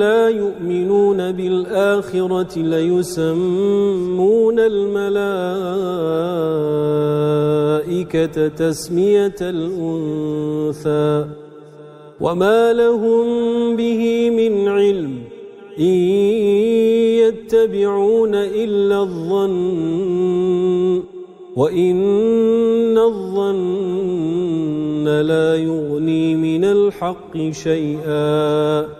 لا يؤمنون بالآخرة ليسمون الملائكة تسمية الأنثى وما لهم به من علم إن يتبعون إلا الظن وإن الظن لا يغني من الحق شيئا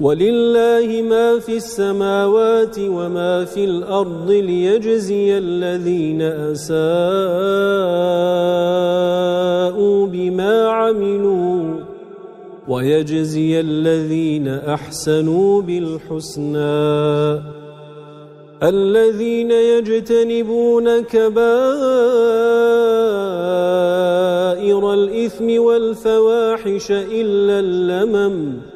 ولله ما في السماوات وما في الأرض ليجزي الذين أساءوا بما عملوا ويجزي الذين أحسنوا بالحسنى. الذين يجتنبون كبائر الإثم والفواحش إلا اللمم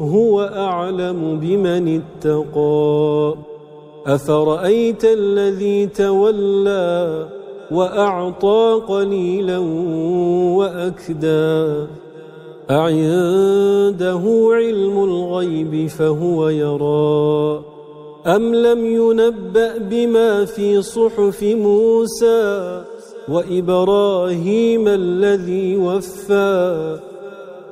هُوَ أَعْلَمُ بِمَنِ اتَّقَى. أَفَرَأَيْتَ الَّذِي تَوَلَّى وَأَعْطَى قَلِيلًا وَأَكْدَى. أعنده علم الغيب فهو يرى. أم لم ينبأ بما في صحف موسى وإبراهيم الذي وفى